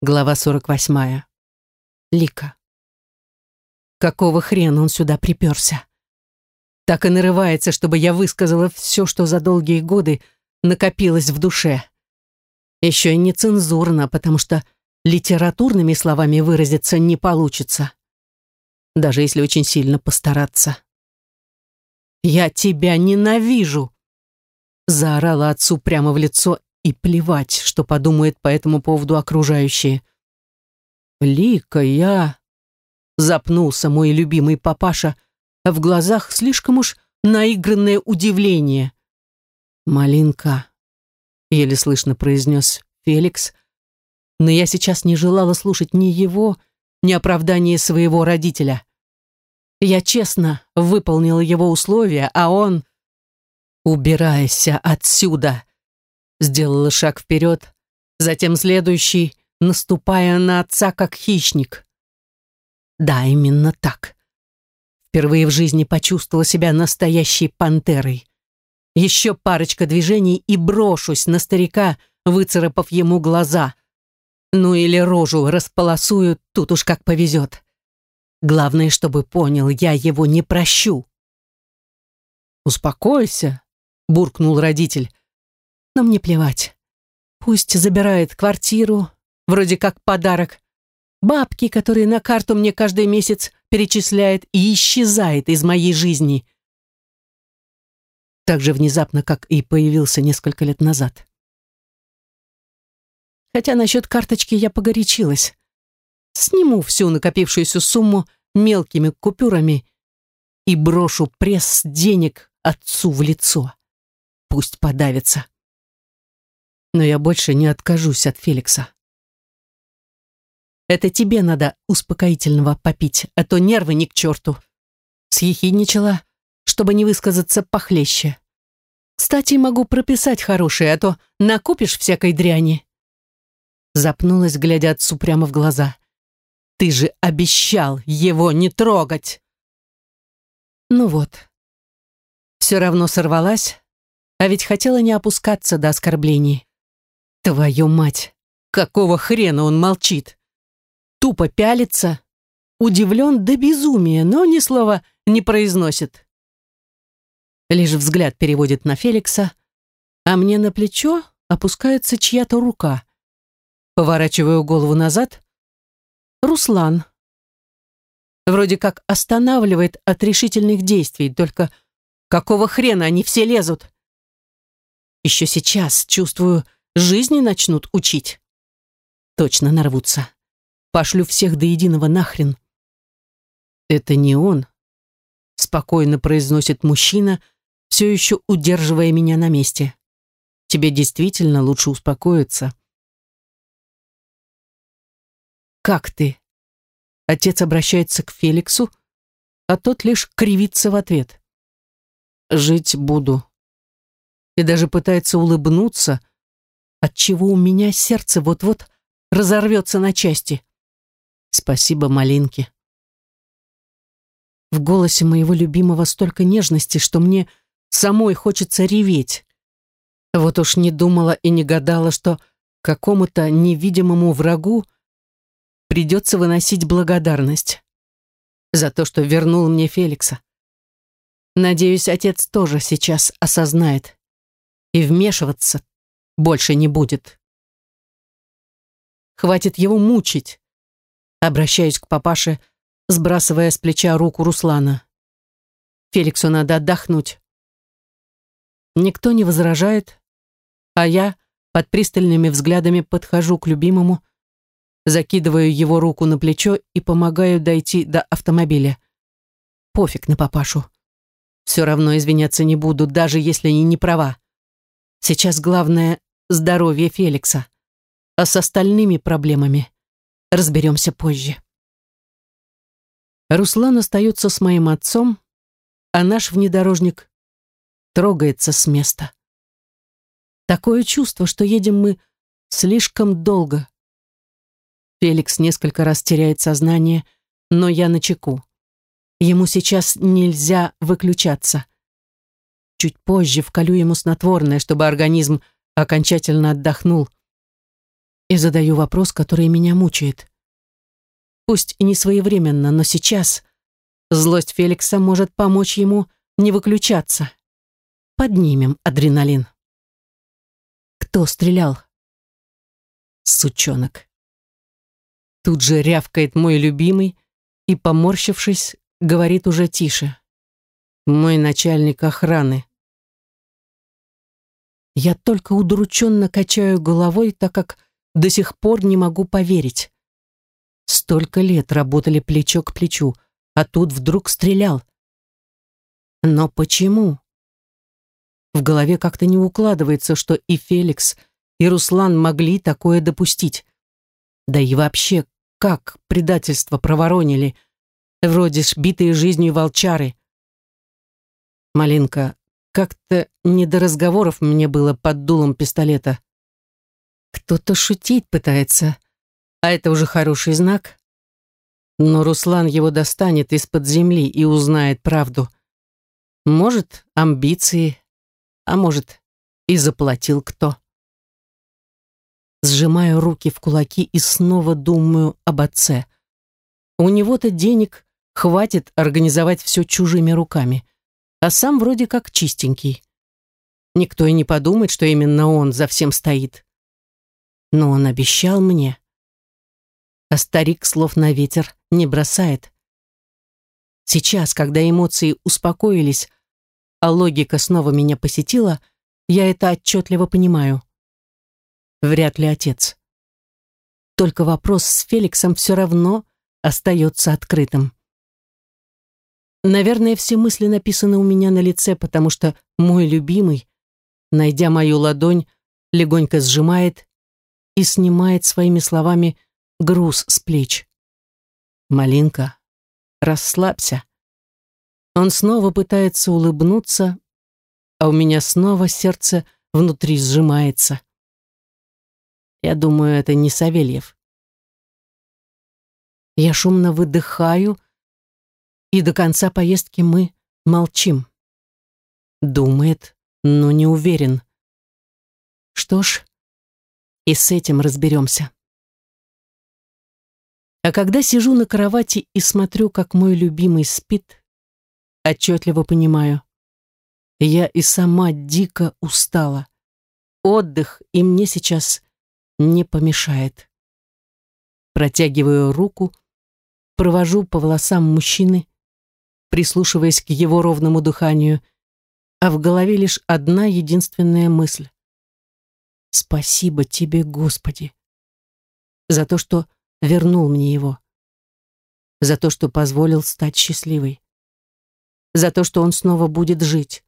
Глава 48. Лика. Какого хрена он сюда приперся? Так и нарывается, чтобы я высказала все, что за долгие годы накопилось в душе. Еще и нецензурно, потому что литературными словами выразиться не получится. Даже если очень сильно постараться. «Я тебя ненавижу!» Заорала отцу прямо в лицо и плевать, что подумают по этому поводу окружающие. «Лика, я...» Запнулся мой любимый папаша, а в глазах слишком уж наигранное удивление. «Малинка», — еле слышно произнес Феликс, но я сейчас не желала слушать ни его, ни оправдания своего родителя. Я честно выполнила его условия, а он... «Убирайся отсюда!» Сделала шаг вперед, затем следующий, наступая на отца как хищник. Да, именно так. Впервые в жизни почувствовала себя настоящей пантерой. Еще парочка движений и брошусь на старика, выцарапав ему глаза. Ну или рожу располосую, тут уж как повезет. Главное, чтобы понял, я его не прощу. «Успокойся», — буркнул родитель но мне плевать. Пусть забирает квартиру, вроде как подарок, бабки, которые на карту мне каждый месяц перечисляет и исчезает из моей жизни. Так же внезапно, как и появился несколько лет назад. Хотя насчет карточки я погорячилась. Сниму всю накопившуюся сумму мелкими купюрами и брошу пресс денег отцу в лицо. Пусть подавится но я больше не откажусь от Феликса. Это тебе надо успокоительного попить, а то нервы ни к черту. Съехидничала, чтобы не высказаться похлеще. Кстати, могу прописать хорошее, а то накупишь всякой дряни. Запнулась, глядя отцу прямо в глаза. Ты же обещал его не трогать. Ну вот. Все равно сорвалась, а ведь хотела не опускаться до оскорблений. Твою мать! Какого хрена он молчит? Тупо пялится, удивлен до безумия, но ни слова не произносит. Лишь взгляд переводит на Феликса, а мне на плечо опускается чья-то рука. Поворачиваю голову назад. Руслан. Вроде как останавливает от решительных действий, только какого хрена они все лезут? Еще сейчас чувствую, Жизни начнут учить. Точно нарвутся. Пошлю всех до единого нахрен. Это не он, спокойно произносит мужчина, все еще удерживая меня на месте. Тебе действительно лучше успокоиться. Как ты? Отец обращается к Феликсу, а тот лишь кривится в ответ. Жить буду. И даже пытается улыбнуться, отчего у меня сердце вот-вот разорвется на части. Спасибо, малинки. В голосе моего любимого столько нежности, что мне самой хочется реветь. Вот уж не думала и не гадала, что какому-то невидимому врагу придется выносить благодарность за то, что вернул мне Феликса. Надеюсь, отец тоже сейчас осознает и вмешиваться больше не будет. Хватит его мучить. Обращаюсь к папаше, сбрасывая с плеча руку Руслана. Феликсу надо отдохнуть. Никто не возражает, а я под пристальными взглядами подхожу к любимому, закидываю его руку на плечо и помогаю дойти до автомобиля. Пофиг на папашу. Все равно извиняться не буду, даже если они не права. Сейчас главное здоровье Феликса. А с остальными проблемами разберемся позже. Руслан остается с моим отцом, а наш внедорожник трогается с места. Такое чувство, что едем мы слишком долго. Феликс несколько раз теряет сознание, но я на чеку. Ему сейчас нельзя выключаться. Чуть позже вколю ему снотворное, чтобы организм окончательно отдохнул. и задаю вопрос, который меня мучает. Пусть и не своевременно, но сейчас злость Феликса может помочь ему не выключаться. Поднимем адреналин. Кто стрелял? Сучонок. Тут же рявкает мой любимый и, поморщившись, говорит уже тише. Мой начальник охраны. Я только удрученно качаю головой, так как до сих пор не могу поверить. Столько лет работали плечо к плечу, а тут вдруг стрелял. Но почему? В голове как-то не укладывается, что и Феликс, и Руслан могли такое допустить. Да и вообще, как предательство проворонили, вроде сбитые жизнью волчары. Малинка, как-то не до разговоров мне было под дулом пистолета. Кто-то шутить пытается, а это уже хороший знак. Но Руслан его достанет из-под земли и узнает правду. Может, амбиции, а может, и заплатил кто. Сжимаю руки в кулаки и снова думаю об отце. У него-то денег хватит организовать все чужими руками а сам вроде как чистенький. Никто и не подумает, что именно он за всем стоит. Но он обещал мне. А старик слов на ветер не бросает. Сейчас, когда эмоции успокоились, а логика снова меня посетила, я это отчетливо понимаю. Вряд ли отец. Только вопрос с Феликсом все равно остается открытым. Наверное, все мысли написаны у меня на лице, потому что мой любимый, найдя мою ладонь, легонько сжимает и снимает своими словами груз с плеч. «Малинка, расслабься». Он снова пытается улыбнуться, а у меня снова сердце внутри сжимается. Я думаю, это не Савельев. Я шумно выдыхаю, и до конца поездки мы молчим. Думает, но не уверен. Что ж, и с этим разберемся. А когда сижу на кровати и смотрю, как мой любимый спит, отчетливо понимаю, я и сама дико устала. Отдых и мне сейчас не помешает. Протягиваю руку, провожу по волосам мужчины, прислушиваясь к его ровному дыханию, а в голове лишь одна единственная мысль. «Спасибо тебе, Господи, за то, что вернул мне его, за то, что позволил стать счастливой, за то, что он снова будет жить,